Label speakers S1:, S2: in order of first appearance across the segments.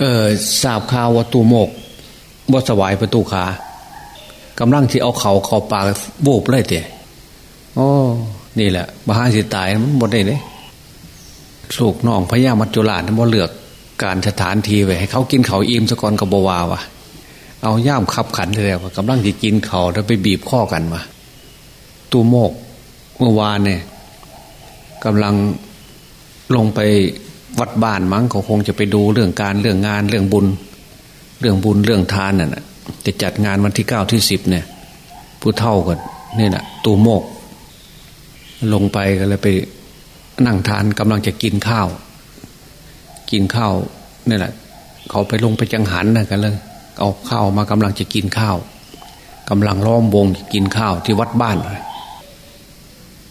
S1: เออทราบข่าวว่าตูโมกบ่สวายประตูขากำลังที่เอาเขาเขาปากโบกเลยเตะโอ้นี่แหละมหาสิตายมันหมดได้เลยสูกน้องพญามัจจุราชบ่เลือกการสถานทีไว้ให้เขากินเขาอิ่มสะกอนกับบวาวะเอาย่ามขับขันเลยว่ากำลังจะกินเขาแล้วไปบีบข้อกันมาตูโมกเมื่อวานเนี่ยกำลังลงไป วัดบ้านมั้งเขาคงจะไปดูเรื่องการเรื่องงานเรื่องบุญ เรื่องบุญเรื่องทานน่ะจะจัดงานวันที่เก้าที่สิบเนี่ย ผู้เท่ากันนี่แหละตูโมก ลงไปก็เลยไปนั่งทานกำลังจะกินข้าว กินข้าวนี่แหละ เขาไปลงไปจังหันนะกันเลยเอาข้าวมากำลังจะกินข้าวกำลังล้อมวงกินข้าวที่วัดบ้านเลย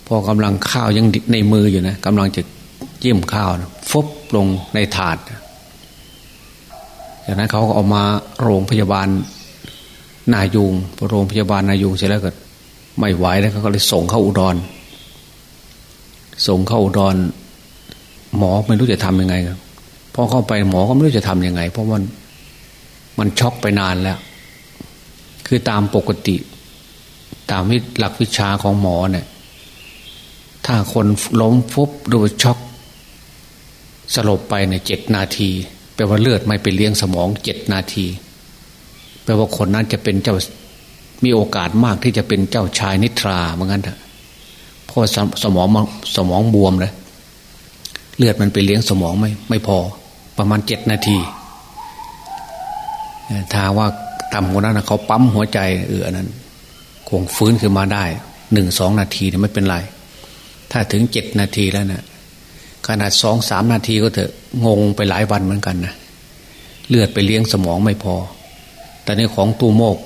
S1: พอกำลังข้าวยังในมืออยู่นะกำลังจะ จิ้มข้าวนะฟบลงในถาดจากนั้นเขาก็เอามาโรงพยาบาลนายุงโรงพยาบาลนายุงเสร็จแล้วก็ไม่ไหวแล้วเขาก็เลยส่งเข้าอุดร ส่งเข้าอุดร หมอไม่รู้จะทำยังไงครับพอเข้าไปหมอก็ไม่รู้จะทำยังไง เพราะมันมันช็อกไปนานแล้ว คือตามปกติ ตามหลักวิชาของหมอเนี่ย ถ้าคนล้มฟุบโดยช็อก สลบไปในเจ็ดนาที แปลว่าเลือดไม่ไปเลี้ยงสมองเจ็ดนาที แปลว่าคนนั้นจะเป็นเจ้ามีโอกาสมากที่จะเป็นเจ้าชายนิทราเหมือนกันเถอะเพราะสมองสมองบวมเลยเลือดมันไปเลี้ยงสมองไม่ไม่พอ ประมาณเจ็ดนาทีถ้าว่าต่ำกว่านั้นเขาปั๊มหัวใจเออนั้น คงฟื้นขึ้นมาได้หนึ่งสองนาทีเนี่ยไม่เป็นไร ถ้าถึงเจ็ดนาทีแล้วเนะ่ย ขนาดสองสามนาทีก็เถอะงงไปหลายวันเหมือนกันนะเลือดไปเลี้ยงสมองไม่พอ แต่ในของตูโมก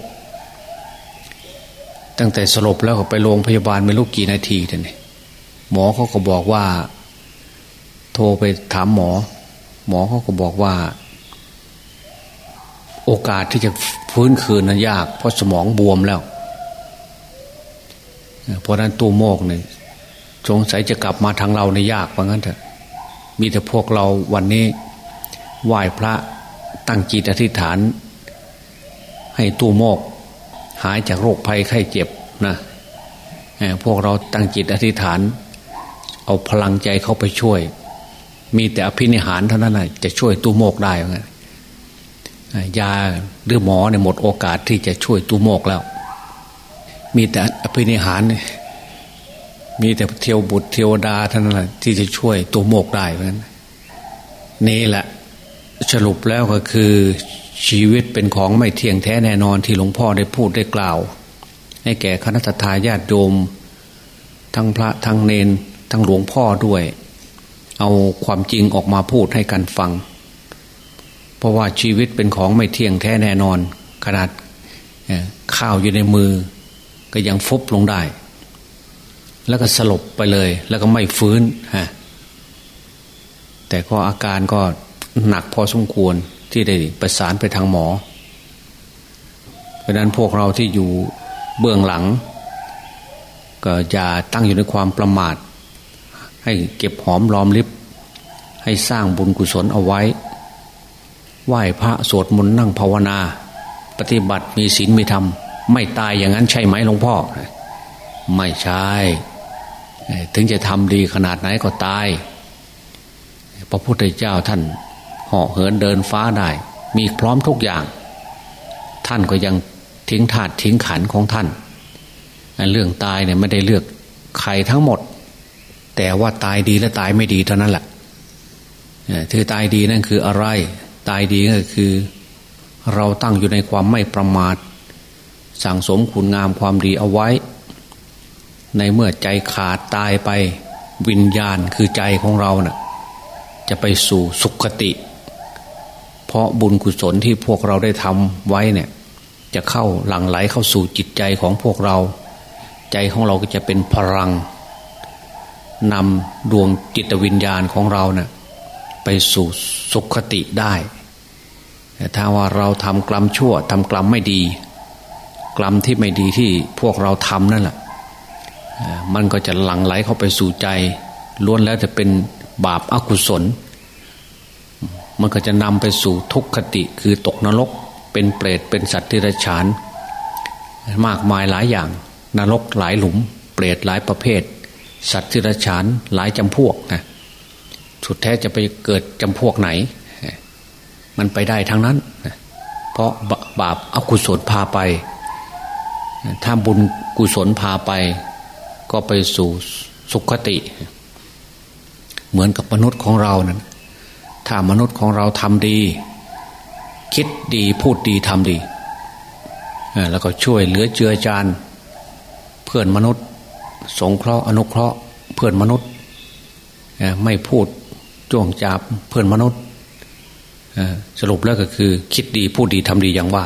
S1: ตั้งแต่สลบแล้วก็ไปโรงพยาบาลไม่รู้กี่นาทีท่านนี่หมอเขาก็บอกว่า โทรไปถามหมอ หมอเขาก็บอกว่า โอกาสที่จะฟื้นคืนนั้นยาก เพราะสมองบวมแล้ว เพราะนั้นตูโมกเนี่ยสงสัยจะกลับมาทางเราในยากว่างั้นเถอะ มีแต่พวกเราวันนี้ไหว้พระตั้งจิตอธิษฐาน ให้ตู้โมก หายจากโรคภัยไข้เจ็บนะพวกเราตั้งจิตอธิษฐาน เอาพลังใจเข้าไปช่วย มีแต่อภินิหารเท่านั้นแหละจะช่วยตู้โมกได้ไงยาหรือหมอเนี่ยหมดโอกาสที่จะช่วยตู้โมกแล้ว มีแต่อภินิหารเนี่ย มีแต่เทียวบุตรเทวดาท่านั้นที่จะช่วยตัวโมกได้เพราะนั้นนี่แหละสรุปแล้วก็คือชีวิตเป็นของไม่เที่ยงแท้แน่นอนที่หลวงพ่อได้พูดได้กล่าว ให้แก่คณะทาญาติโยม ทั้งพระทั้งเนนทั้งหลวงพ่อด้วย เอาความจริงออกมาพูดให้กันฟัง เพราะว่าชีวิตเป็นของไม่เที่ยงแท้แน่นอน ขนาดข้าวอยู่ในมือ ก็ยังฟุบลงได้ แล้วก็สลบไปเลย แล้วก็ไม่ฟื้นฮะแต่ก็อาการก็หนักพอสมควรที่ได้ประสานไปทางหมอ เพราะนั้นพวกเราที่อยู่เบื้องหลัง ก็อย่าตั้งอยู่ในความประมาท ให้เก็บหอมรอมริบ ให้สร้างบุญกุศลเอาไว้ ไหว้พระสวดมนต์นั่งภาวนา ปฏิบัติมีศีลมีธรรม ไม่ตายอย่างนั้นใช่ไหมหลวงพ่อ ไม่ใช่ ถึงจะทำดีขนาดไหนก็ตาย พระพุทธเจ้าท่านเหาะเหินเดินฟ้าได้ มีพร้อมทุกอย่าง ท่านก็ยังทิ้งถาดทิ้งขันของท่าน เรื่องตายเนี่ยไม่ได้เลือกใครทั้งหมด แต่ว่าตายดีและตายไม่ดีเท่านั้นแหละคือตายดีนั่นคืออะไร ตายดีก็คือ เราตั้งอยู่ในความไม่ประมาท สั่งสมคุณงามความดีเอาไว้ ในเมื่อใจขาดตายไปวิญญาณคือใจของเราเนะ่ะจะไปสู่สุขติ เพราะบุญกุศลที่พวกเราได้ทำไว้เนี่ย จะเข้าหลั่งไหลเข้าสู่จิตใจของพวกเรา ใจของเราก็จะเป็นพลังนำดวงจิตวิญญาณของเราเนะ่ะไปสู่สุขติได้แต่ถ้าว่าเราทำกรรมชั่วทำกรรมไม่ดี กรรมที่ไม่ดีที่พวกเราทำนั่นแหละ มันก็จะหลั่งไหลเข้าไปสู่ใจล้วนแล้วจะเป็นบาปอากุศล มันก็จะนำไปสู่ทุกขติคือตกนรก เป็นเปรตเป็นสัตว์ที่ระฉาน มากมายหลายอย่าง นรกหลายหลุม เปรตหลายประเภท สัตว์ที่ระฉานหลายจำพวกนะสุดแท้จะไปเกิดจำพวกไหน มันไปได้ทั้งนั้น เพราะบาปอกุศลพาไป ถ้าบุญกุศลพาไป ก็ไปสู่สุขติ เหมือนกับมนุษย์ของเรานั้นถ้ามนุษย์ของเราทำดี คิดดีพูดดีทำดี แล้วก็ช่วยเหลือเจือจานเพื่อนมนุษย์ สงเคราะห์อนุเคราะห์ เพื่อนมนุษย์ ไม่พูดจ้วงจับเพื่อนมนุษย์สรุปแล้วก็คือ คิดดีพูดดีทำดีอย่างว่า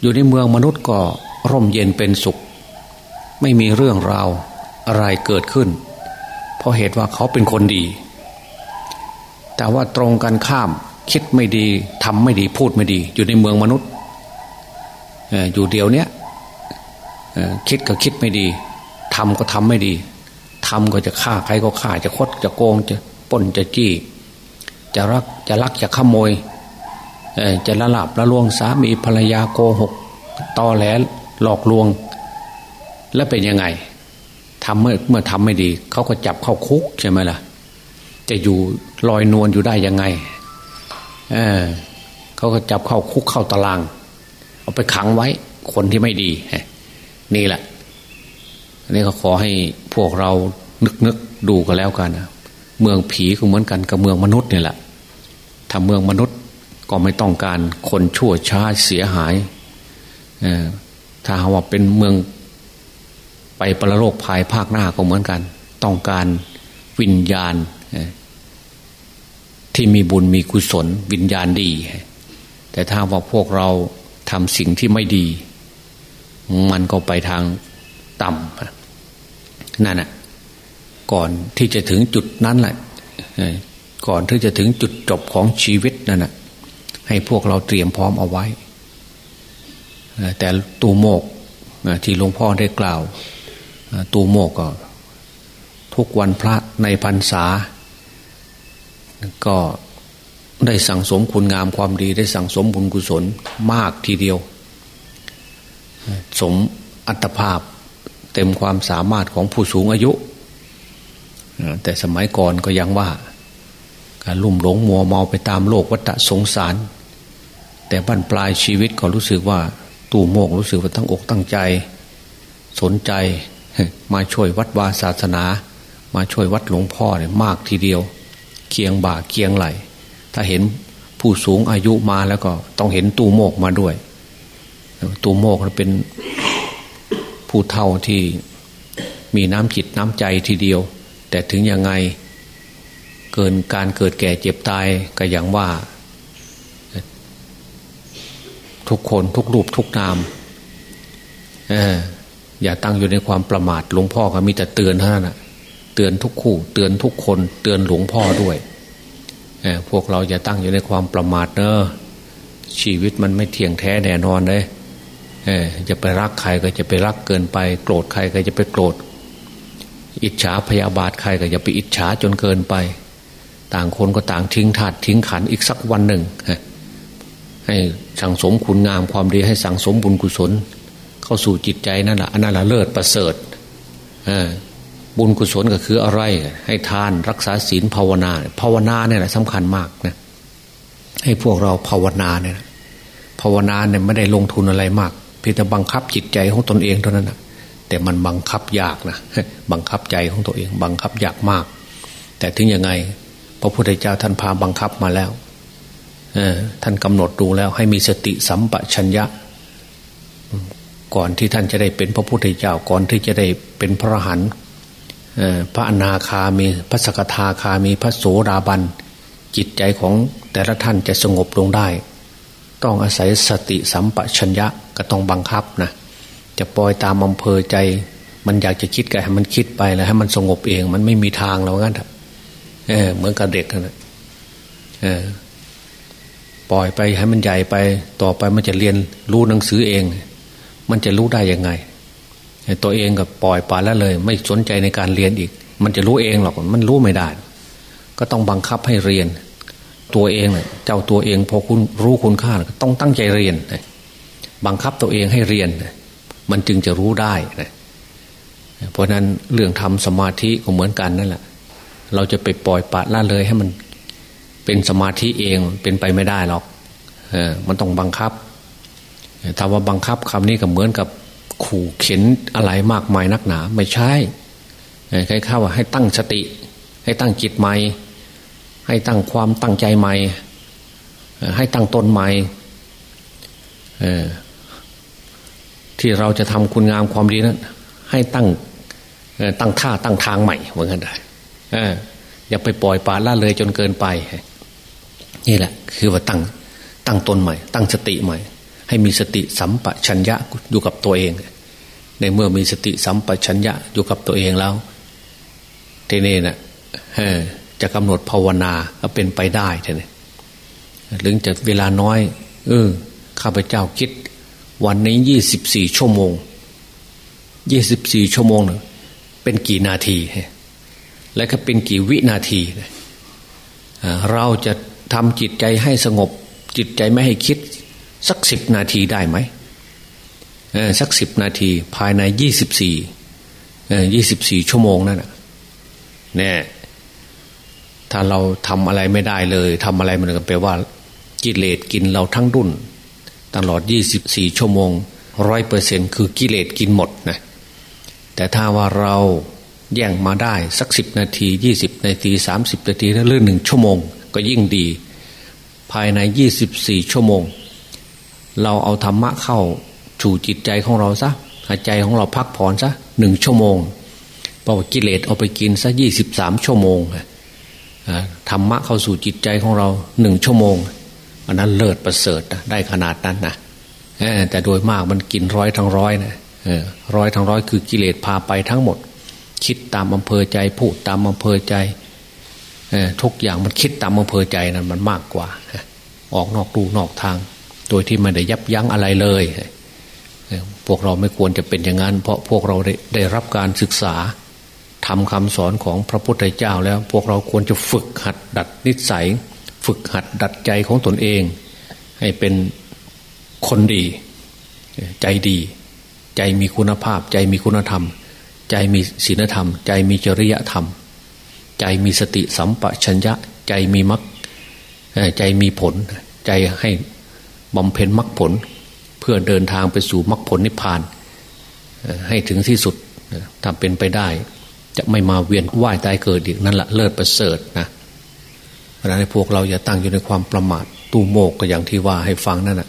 S1: อยู่ในเมืองมนุษย์ก็ร่มเย็นเป็นสุข ไม่มีเรื่องราวอะไรเกิดขึ้น เพราะเหตุว่าเขาเป็นคนดี แต่ว่าตรงกันข้ามคิดไม่ดีทำไม่ดีพูดไม่ดี อยู่ในเมืองมนุษย์อยู่เดียวเนี้ยคิดก็คิดไม่ดีทำก็ทำไม่ดีทำก็จะฆ่าใครก็ฆ่าจะคดจะโกงจะป้นจะจี้ จะรักจะลักจะขโมยจะละลาบละลวงสามีภรรยาโกหกตอแหลหลอกลวง แล้วเป็นยังไงทำเมื่อเมื่อทำไม่ดี เขาก็จับเข้าคุกใช่ไหมล่ะ จะอยู่ลอยนวลอยู่ได้ยังไงเออเขาก็จับเข้าคุกเข้าตาราง เอาไปขังไว้ คนที่ไม่ดีนี่แหละอันนี้ก็ขอให้พวกเรานึกนึกดูกันแล้วกันนะเมืองผีก็เหมือนกันกับเมืองมนุษย์นี่แหละถ้าเมืองมนุษย์ก็ไม่ต้องการคนชั่วช้าเสียหายถ้าว่าเป็นเมือง ไปประโลกภายภาคหน้าก็เหมือนกัน ต้องการวิญญาณที่มีบุญมีกุศลวิญญาณดี แต่ถ้าว่าพวกเราทำสิ่งที่ไม่ดี มันก็ไปทางต่ำนั่นแหะก่อนที่จะถึงจุดนั้นแหละก่อนที่จะถึงจุดจบของชีวิตนั่นแหะให้พวกเราเตรียมพร้อมเอาไว้ แต่ตูโมกที่หลวงพ่อได้กล่าว ตูโมกก็ ทุกวันพระในพรรษา ก็ได้สั่งสมคุณงามความดีได้สั่งสมบุญกุศลมากทีเดียว สมอัตภาพเต็มความสามารถของผู้สูงอายุ แต่สมัยก่อนก็ยังว่า การลุ่มหลงมัวเมาไปตามโลกวัฏสงสาร แต่บั้นปลายชีวิตก็รู้สึกว่า ตู่โมกรู้สึกว่าตั้งอกตั้งใจ สนใจ มาช่วยวัดวาศาสนา มาช่วยวัดหลวงพ่อเนี่ยมากทีเดียว เคียงบ่าเคียงไหล ถ้าเห็นผู้สูงอายุมาแล้วก็ต้องเห็นตูโมกมาด้วย ตูโมกเป็นผู้เท่าที่มีน้ำจิตน้ำใจทีเดียว แต่ถึงยังไงเกินการเกิดแก่เจ็บตายก็อย่างว่า ทุกคนทุกรูปทุกนาม เออ อย่าตั้งอยู่ในความประมาทหลวงพ่อก็มีแต่เตือนท่านั้นเตือนทุกคู่ เตือนทุกคน เตือนหลวงพ่อด้วยพวกเราอย่าตั้งอยู่ในความประมาทเนอะชีวิตมันไม่เที่ยงแท้แน่นอนเลยจะไปรักใครก็จะไปรักเกินไป โกรธใครก็จะไปโกรธ อิจฉาพยาบาทใครก็จะไปอิจฉาจนเกินไป ต่างคนก็ต่างทิ้งถาดทิ้งขันอีกสักวันหนึ่งให้สั่งสมคุณงามความดีให้สั่งสมบุญกุศล เข้าสู่จิตใจนั่นแหละอันนั้นแหละเลิศประเสริฐบุญกุศลก็คืออะไร ให้ทานรักษาศีลภาวนา ภาวนาเนี่ยแหละสำคัญมากนะให้พวกเราภาวนาเนี่ยภาวนาเนี่ยไม่ได้ลงทุนอะไรมากเพียงแต่บังคับจิตใจของตนเองเท่านั้นนะแต่มันบังคับยากนะบังคับใจของตัวเอง บังคับยากมาก แต่ถึงยังไง พระพุทธเจ้าท่านพาบังคับมาแล้วท่านกำหนดดูแล้วให้มีสติสัมปชัญญะ ก่อนที่ท่านจะได้เป็นพระพุทธเจ้าก่อนที่จะได้เป็นพระหันพระอนาคามีพระสกทาคามีพระโสดาบัน จิตใจของแต่ละท่านจะสงบลงได้ ต้องอาศัยสติสัมปชัญญะก็ต้องบังคับนะจะปล่อยตามอำเภอใจ มันอยากจะคิดก็ให้มันคิดไปแล้วให้มันสงบเองมันไม่มีทางแล้วงั้นเออเหมือนกับเด็กนะเออปล่อยไปให้มันใหญ่ไป ต่อไปมันจะเรียนรู้หนังสือเอง มันจะรู้ได้ยังไง ตัวเองก็ปล่อยปละแล้วเลย ไม่สนใจในการเรียนอีก มันจะรู้เองหรอกมันรู้ไม่ได้ ก็ต้องบังคับให้เรียน ตัวเองเลยเจ้าตัวเองพอคุณรู้คุณค่าต้องตั้งใจเรียน บังคับตัวเองให้เรียน มันจึงจะรู้ได้เพราะนั้นเรื่องทำสมาธิก็เหมือนกันนั่นแหละ เราจะไปปล่อยปะละเลยให้มันเป็นสมาธิเองเป็นไปไม่ได้หรอกออมันต้องบังคับ ถ้าว่าบังคับคำนี้ก็เหมือนกับขู่เข็นอะไรมากมายนักหนา ไม่ใช่ใครเข้าว่าให้ตั้งสติ ให้ตั้งจิตใหม่ ให้ตั้งความตั้งใจใหม่ ให้ตั้งตนใหม่ที่เราจะทำคุณงามความดีนั้นให้ตั้งตั้งท่าตั้งทางใหม่เหมือนกันได้อย่าไปปล่อยปละละเลยจนเกินไป นี่แหละ คือว่าตั้งตั้งตนใหม่ ตั้งสติใหม่ ให้มีสติสัมปชัญญะอยู่กับตัวเอง ในเมื่อมีสติสัมปชัญญะอยู่กับตัวเองแล้วทีนี้นะ่ะจะกำหนดภาวนาก็เป็นไปได้ทีนี้หรือจะเวลาน้อย เออข้าพเจ้าคิด วันนี้ยี่สิบสี่ชั่วโมงยี่สิบสี่ชั่วโมงเน่เป็นกี่นาที และก็เป็นกี่วินาที เราจะทำจิตใจให้สงบ จิตใจไม่ให้คิด สักสิบนาทีได้ไหมสักสิบนาทีภายในยี่สิบสี่ยี่สิบสี่ชั่วโมงนั่นเนี่ยถ้าเราทำอะไรไม่ได้เลยทำอะไรมันก็แปลว่ากิเลสกินเราทั้งรุ่นตลอดยี่สิบสี่ชั่วโมงร้อยเปอร์เซ็นคือกิเลสกินหมดนะแต่ถ้าว่าเราแย่งมาได้สักสิบนาทียี่สิบนาทีสามสิบนาทีถ้าเรื่อหนึ่งชั่วโมง ก็ยิ่งดี ภายในยี่สิบสี่ชั่วโมง เราเอาธรรมะเข้าสู่จิตใจของเราซะหายใจของเราพักผ่อนซะหนึ่งชั่วโมงเพราะว่ากิเลสเอาไปกินซะยี่สิบสามชั่วโมงธรรมะเข้าสู่จิตใจของเราหนึ่งชั่วโมงอันนั้นเลิศประเสริฐได้ขนาดนั้นนะแต่โดยมากมันกินร้อยทั้งร้อยนะร้อยทั้งร้อยคือกิเลสพาไปทั้งหมด คิดตามอำเภอใจพูดตามอำเภอใจทุกอย่างมันคิดตามอำเภอใจนั้นมันมากกว่า ออกนอกดูนอกทาง โดยที่ไม่ได้ยับยั้งอะไรเลย พวกเราไม่ควรจะเป็นอย่างนั้น เพราะพวกเราได้ได้รับการศึกษาทำคำสอนของพระพุทธเจ้าแล้ว พวกเราควรจะฝึกหัดดัดนิสัย ฝึกหัดดัดใจของตนเอง ให้เป็นคนดี ใจดี ใจมีคุณภาพ ใจมีคุณธรรม ใจมีศีลธรรม ใจมีจริยธรรม ใจมีสติสัมปชัญญะ ใจมีมรรคใจมีผล ใจให้ บำเพ็ญมรรคผล เพื่อเดินทางไปสู่มรรคผลนิพพาน ให้ถึงที่สุดถ้าเป็นไปได้ จะไม่มาเวียนว่ายตายเกิดอีกนั่นแหละเลิศประเสริฐนะเพราะนั้นพวกเราอย่าตั้งอยู่ในความประมาทตูโมกก็อย่างที่ว่าให้ฟังนั่นแหะ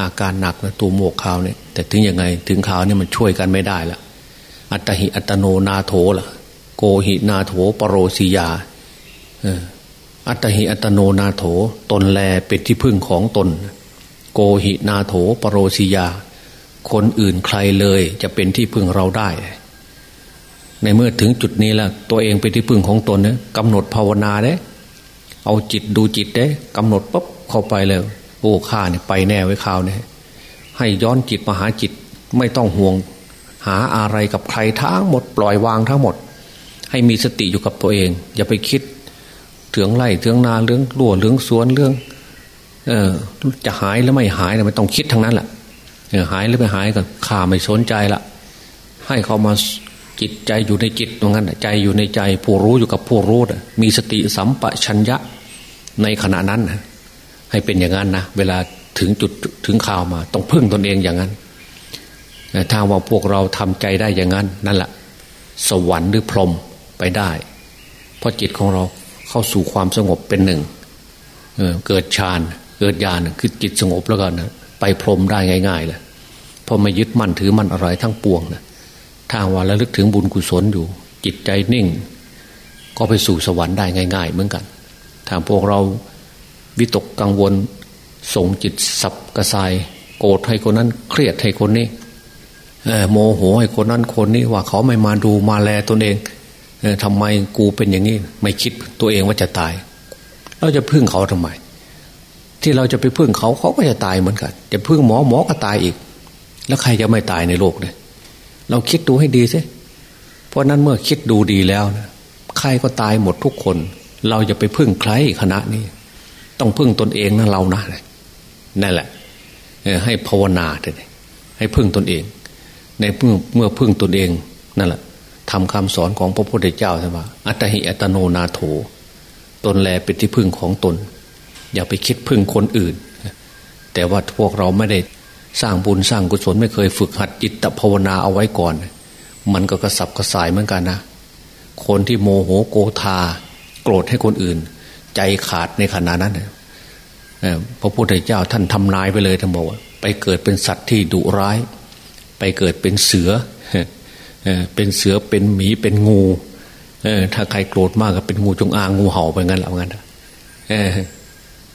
S1: อาการหนักนะตัวโมกขาวเนี่ยแต่ถึงยังไงถึงขาวเนี่ยมันช่วยกันไม่ได้ละอัตหิอัตโนนาโถล่ะ โกหินาโถปรโรสียาอัตหิอัตโนนาโถ ตนแลเป็นที่พึ่งของตน โกหินาโถปรโรสียา คนอื่นใครเลยจะเป็นที่พึ่งเราได้ ในเมื่อถึงจุดนี้แล้วตัวเองเป็นที่พึ่งของตนเนี่ยกำหนดภาวนาเด้เอาจิตดูจิตเด้กำหนดปุ๊บเข้าไปเลยโอ้ข้าเนี่ยไปแน่ไว้ข่าวเนี่ยให้ย้อนจิตมาหาจิตไม่ต้องห่วง หาอะไรกับใครทั้งหมดปล่อยวางทั้งหมด ให้มีสติอยู่กับตัวเอง อย่าไปคิดเถืองไร่เถืองนาเรื่องรั่วเรื่องสวนเรื่อง เออ จะหายแล้วไม่หายเนี่ยไม่ต้องคิดทั้งนั้นแหละหายหรือไม่หายก็ข้าไม่สนใจละให้เขามาจิตใจอยู่ในจิตตรงนั้นใจอยู่ในใจผู้รู้อยู่กับผู้รู้มีสติสัมปชัญญะในขณะนั้นนะให้เป็นอย่างนั้นนะเวลาถึงจุดถึงข่าวมา ต้องพึ่งตนเองอย่างนั้นถ้าว่าพวกเราทำใจได้อย่างนั้น นั่นแหละสวรรค์หรือพรหมไปได้ เพราะจิตของเราเข้าสู่ความสงบเป็นหนึ่งเเกิดฌาน เกิดญาณคือจิตสงบแล้วกันนะไปพรมได้ง่ายๆเลยพอไม่ยึดมั่นถือมั่นอะไรทั้งปวงนะถ้าว่าระลึกถึงบุญกุศลอยู่ จิตใจนิ่ง ก็ไปสู่สวรรค์ได้ง่าย ๆ เหมือนกันถ้าพวกเราวิตกกังวลส่งจิตสับกระสาย โกรธให้คนนั้น เครียดให้คนนี้โมโหให้คนนั้นคนนี้ว่าเขาไม่มาดูมาแลตนเองทำไมกูเป็นอย่างนี้ ไม่คิดตัวเองว่าจะตาย เราจะพึ่งเขาทำไม ที่เราจะไปพึ่งเขาเขาก็จะตายเหมือนกัน จะพึ่งหมอหมอก็ตายอีก แล้วใครจะไม่ตายในโลกเนี่ยเราคิดดูให้ดีสิเพราะนั้นเมื่อคิดดูดีแล้วนะใครก็ตายหมดทุกคน เราจะไปพึ่งใครคณะนี้ ต้องพึ่งตนเองนะเรานะนั่นแหละให้ภาวนาเถอะให้พึ่งตนเอง ในเมื่อเมื่อพึ่งตนเองนั่นแหละทำคำสอนของพระพุทธเจ้าใช่ไหมอัตหิอัตโนนาโถ ตนแลเป็นที่พึ่งของตน อย่าไปคิดพึ่งคนอื่น แต่ว่าพวกเราไม่ได้สร้างบุญสร้างกุศลไม่เคยฝึกหัดจิตภาวนาเอาไว้ก่อน มันก็กระสับกระส่ายเหมือนกันนะ คนที่โมโหโกธาโกรธให้คนอื่น ใจขาดในขณะนั้นพระพุทธเจ้าท่านทำนายไปเลยท่านบอกว่า ไปเกิดเป็นสัตว์ที่ดุร้าย ไปเกิดเป็นเสือเป็นเสือเป็นหมีเป็นงูถ้าใครโกรธมากก็เป็นงูจงอางงูเห่าไปงั้นแล้วงั้น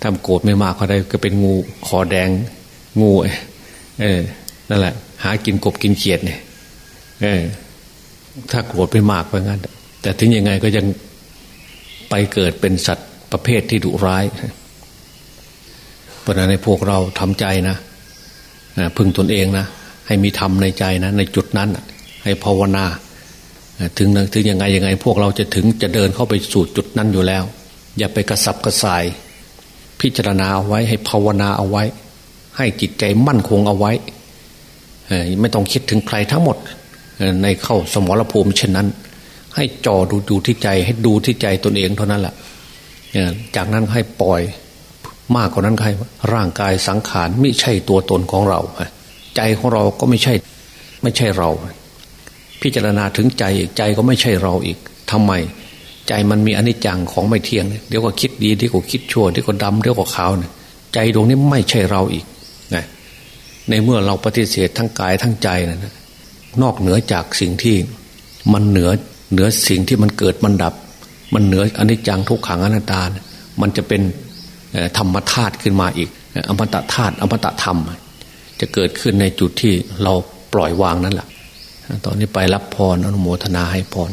S1: ถ้าโกรธไม่มากก็ได้ก็เป็นงูคอแดงงูเออนั่นแหละ หากินกบกินเขียดเนี่ยเออ ถ้าโกรธไปมากไปงั้น แต่ถึงยังไงก็ยังไปเกิดเป็นสัตว์ประเภทที่ดุร้ายเพราะนั้นในพวกเราทำใจนะพึ่งตนเองนะให้มีธรรมในใจนะ ในจุดนั้นให้ภาวนา ถึงถึงยังไงยังไง พวกเราจะถึงจะเดินเข้าไปสู่จุดนั้นอยู่แล้ว อย่าไปกระสับกระส่าย พิจารณาเอาไว้ให้ภาวนาเอาไว้ ให้จิตใจมั่นคงเอาไว้ไม่ต้องคิดถึงใครทั้งหมดในเข้าสมรภูมิเช่นนั้น ให้จอดูดูที่ใจให้ดูที่ใจตนเองเท่านั้นแหละจากนั้นให้ปล่อยมากกว่านั้นใครร่างกายสังขารไม่ใช่ตัวตนของเรา ใจของเราก็ไม่ใช่ไม่ใช่เรา พิจารณาถึงใจอีกใจก็ไม่ใช่เราอีกทำไม ใจมันมีอนิจจังของไม่เที่ยงเดี๋ยวก็คิดดีเดี๋ยวก็คิดชั่วเดี๋ยวก็ดำเดี๋ยวก็ขาวเนี่ยใจดวงนี้ไม่ใช่เราอีกนะในเมื่อเราปฏิเสธทั้งกายทั้งใจนะนอกเหนือจากสิ่งที่มันเหนือเหนือสิ่งที่มันเกิดมันดับ มันเหนืออนิจจังทุกขังอนัตตา มันจะเป็นธรรมธาตุขึ้นมาอีก อมตะธาตุอมตะธรรม จะเกิดขึ้นในจุดที่เราปล่อยวางนั่นแหละตอนนี้ไปรับพรอนุโมทนาให้พร